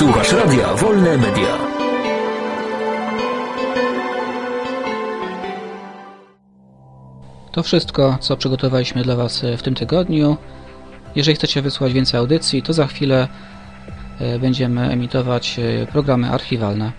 Słuchasz Radia Wolne Media. To wszystko, co przygotowaliśmy dla Was e, w tym tygodniu. Jeżeli chcecie wysłać więcej audycji, to za chwilę e, będziemy emitować e, programy archiwalne.